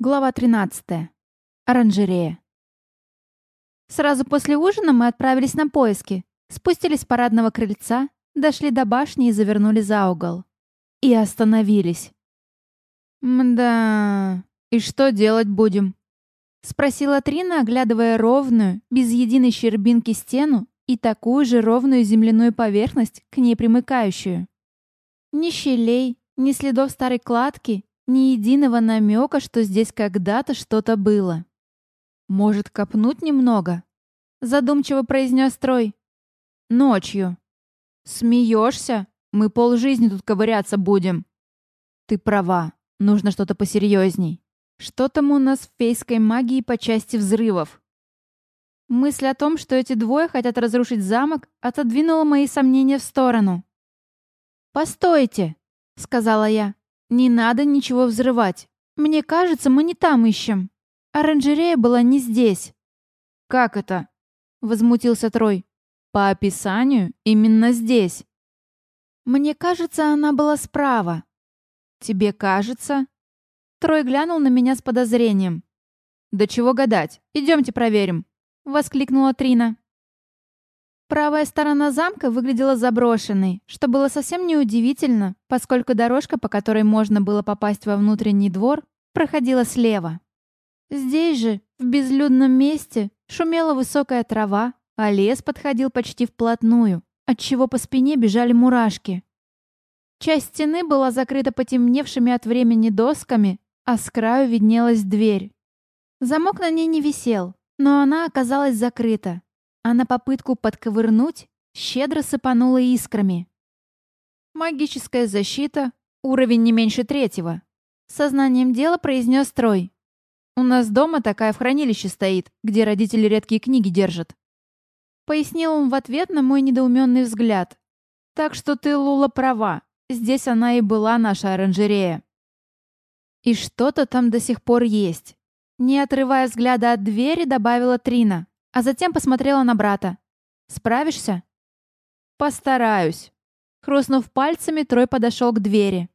Глава 13. Оранжерея. Сразу после ужина мы отправились на поиски, спустились с парадного крыльца, дошли до башни и завернули за угол. И остановились. «Мда, и что делать будем?» — спросила Трина, оглядывая ровную, без единой щербинки стену и такую же ровную земляную поверхность, к ней примыкающую. Ни щелей, ни следов старой кладки ни единого намека, что здесь когда-то что-то было. «Может, копнуть немного?» Задумчиво произнес Трой. «Ночью». «Смеешься? Мы полжизни тут ковыряться будем». «Ты права. Нужно что-то посерьезней. Что там у нас в фейской магии по части взрывов?» Мысль о том, что эти двое хотят разрушить замок, отодвинула мои сомнения в сторону. «Постойте», — сказала я. «Не надо ничего взрывать. Мне кажется, мы не там ищем. Оранжерея была не здесь». «Как это?» — возмутился Трой. «По описанию именно здесь». «Мне кажется, она была справа». «Тебе кажется?» Трой глянул на меня с подозрением. «Да чего гадать? Идемте проверим», — воскликнула Трина. Правая сторона замка выглядела заброшенной, что было совсем неудивительно, поскольку дорожка, по которой можно было попасть во внутренний двор, проходила слева. Здесь же, в безлюдном месте, шумела высокая трава, а лес подходил почти вплотную, отчего по спине бежали мурашки. Часть стены была закрыта потемневшими от времени досками, а с краю виднелась дверь. Замок на ней не висел, но она оказалась закрыта, а на попытку подковырнуть щедро сыпанула искрами. «Магическая защита, уровень не меньше третьего», — сознанием дела произнес Трой. «У нас дома такая в хранилище стоит, где родители редкие книги держат». Пояснил он в ответ на мой недоуменный взгляд. «Так что ты, Лула, права. Здесь она и была наша оранжерея». «И что-то там до сих пор есть». Не отрывая взгляда от двери, добавила Трина а затем посмотрела на брата. «Справишься?» «Постараюсь». Хрустнув пальцами, Трой подошел к двери.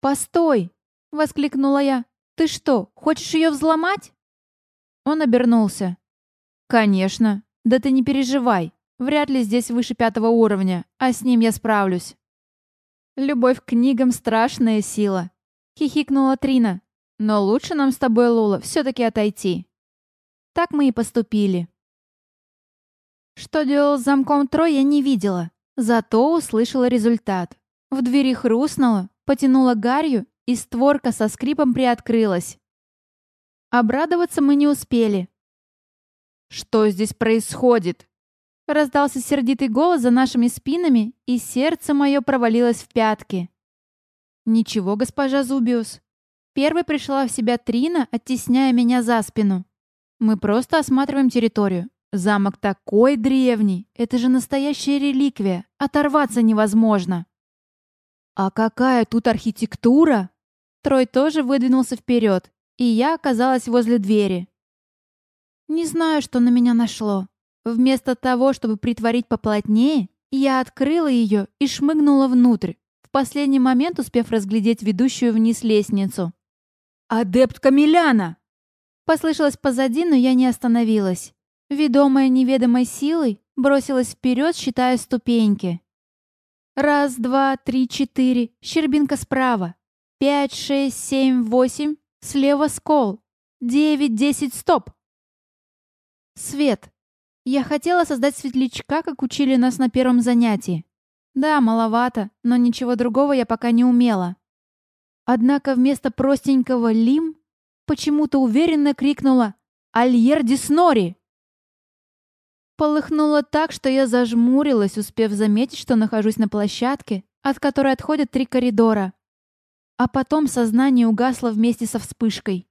«Постой!» — воскликнула я. «Ты что, хочешь ее взломать?» Он обернулся. «Конечно. Да ты не переживай. Вряд ли здесь выше пятого уровня, а с ним я справлюсь». «Любовь к книгам — страшная сила», — хихикнула Трина. «Но лучше нам с тобой, Лула, все-таки отойти». Так мы и поступили. Что делал с замком Трой, я не видела. Зато услышала результат. В двери хрустнуло, потянула гарью, и створка со скрипом приоткрылась. Обрадоваться мы не успели. «Что здесь происходит?» Раздался сердитый голос за нашими спинами, и сердце мое провалилось в пятки. «Ничего, госпожа Зубиус». Первой пришла в себя Трина, оттесняя меня за спину. Мы просто осматриваем территорию. Замок такой древний. Это же настоящая реликвия. Оторваться невозможно. А какая тут архитектура? Трой тоже выдвинулся вперед, и я оказалась возле двери. Не знаю, что на меня нашло. Вместо того, чтобы притворить поплотнее, я открыла ее и шмыгнула внутрь, в последний момент успев разглядеть ведущую вниз лестницу. «Адепт Камиляна!» Послышалось позади, но я не остановилась. Ведомая неведомой силой, бросилась вперед, считая ступеньки. Раз, два, три, четыре. Щербинка справа. Пять, шесть, семь, восемь. Слева скол. Девять, десять, стоп. Свет. Я хотела создать светлячка, как учили нас на первом занятии. Да, маловато, но ничего другого я пока не умела. Однако вместо простенького «лим» почему-то уверенно крикнула «Альер Диснори!». Полыхнуло так, что я зажмурилась, успев заметить, что нахожусь на площадке, от которой отходят три коридора. А потом сознание угасло вместе со вспышкой.